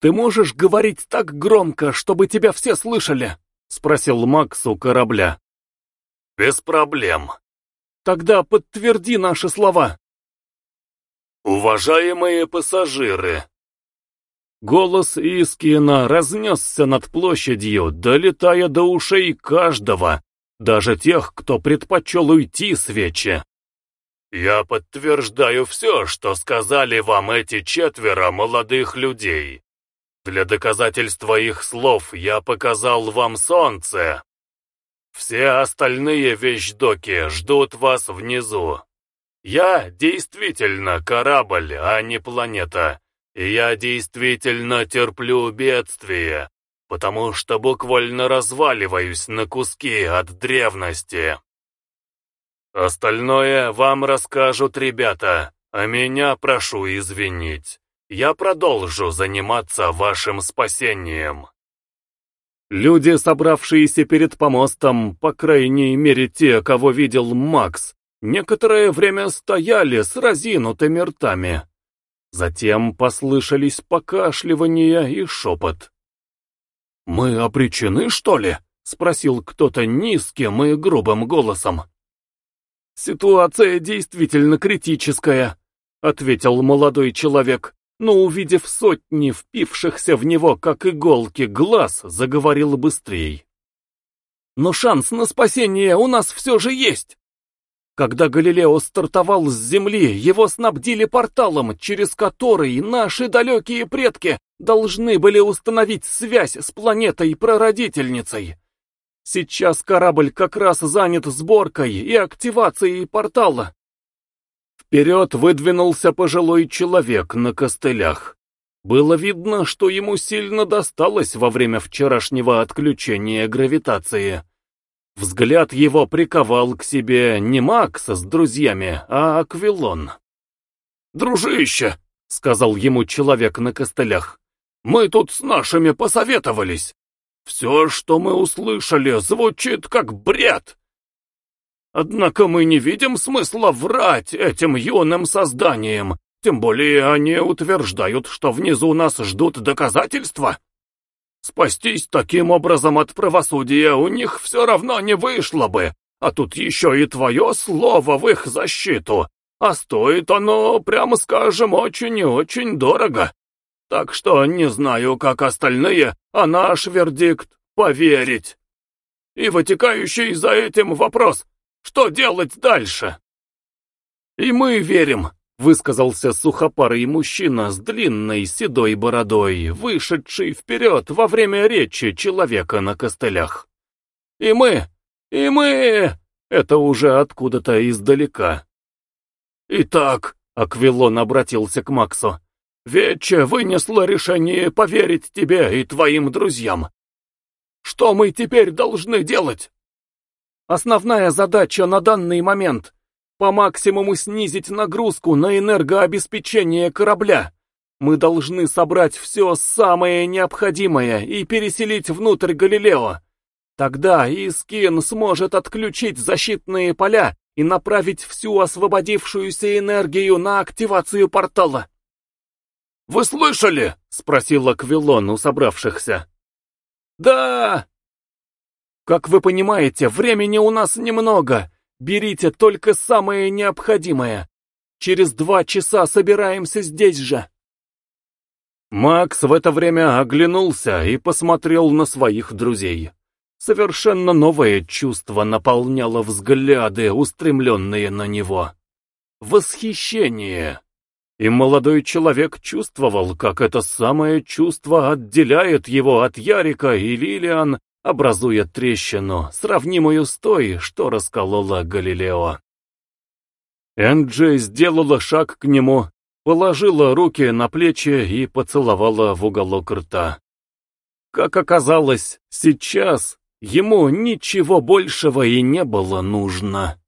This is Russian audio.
«Ты можешь говорить так громко, чтобы тебя все слышали?» — спросил Макс у корабля. «Без проблем». «Тогда подтверди наши слова». «Уважаемые пассажиры!» Голос Искина разнесся над площадью, долетая до ушей каждого, даже тех, кто предпочел уйти с вечи. «Я подтверждаю все, что сказали вам эти четверо молодых людей. Для доказательства их слов я показал вам солнце. Все остальные вещдоки ждут вас внизу. Я действительно корабль, а не планета, и я действительно терплю бедствие, потому что буквально разваливаюсь на куски от древности. Остальное вам расскажут ребята, а меня прошу извинить. Я продолжу заниматься вашим спасением. Люди, собравшиеся перед помостом, по крайней мере те, кого видел Макс, некоторое время стояли с разинутыми ртами. Затем послышались покашливания и шепот. «Мы обречены, что ли?» — спросил кто-то низким и грубым голосом. «Ситуация действительно критическая», — ответил молодой человек, но, увидев сотни впившихся в него, как иголки, глаз, заговорил быстрее. «Но шанс на спасение у нас все же есть. Когда Галилео стартовал с Земли, его снабдили порталом, через который наши далекие предки должны были установить связь с планетой-прародительницей. Сейчас корабль как раз занят сборкой и активацией портала. Вперед выдвинулся пожилой человек на костылях. Было видно, что ему сильно досталось во время вчерашнего отключения гравитации. Взгляд его приковал к себе не Макс с друзьями, а Аквилон. «Дружище», — сказал ему человек на костылях, — «мы тут с нашими посоветовались. Все, что мы услышали, звучит как бред. Однако мы не видим смысла врать этим юным созданиям, тем более они утверждают, что внизу нас ждут доказательства. Спастись таким образом от правосудия у них все равно не вышло бы, а тут еще и твое слово в их защиту, а стоит оно, прямо скажем, очень и очень дорого. Так что не знаю, как остальные, а наш вердикт — поверить. И вытекающий за этим вопрос, что делать дальше? И мы верим, высказался сухопарый мужчина с длинной седой бородой, вышедший вперед во время речи человека на костылях. И мы, и мы, это уже откуда-то издалека. Итак, Аквилон обратился к Максу, Вече вынесла решение поверить тебе и твоим друзьям. Что мы теперь должны делать? Основная задача на данный момент — по максимуму снизить нагрузку на энергообеспечение корабля. Мы должны собрать все самое необходимое и переселить внутрь Галилео. Тогда Искин сможет отключить защитные поля и направить всю освободившуюся энергию на активацию портала. «Вы слышали?» — спросил Аквилон у собравшихся. «Да!» «Как вы понимаете, времени у нас немного. Берите только самое необходимое. Через два часа собираемся здесь же». Макс в это время оглянулся и посмотрел на своих друзей. Совершенно новое чувство наполняло взгляды, устремленные на него. Восхищение. И молодой человек чувствовал, как это самое чувство отделяет его от Ярика и Лилиан, образуя трещину, сравнимую с той, что расколола Галилео. Энджи сделала шаг к нему, положила руки на плечи и поцеловала в уголок рта. Как оказалось, сейчас ему ничего большего и не было нужно.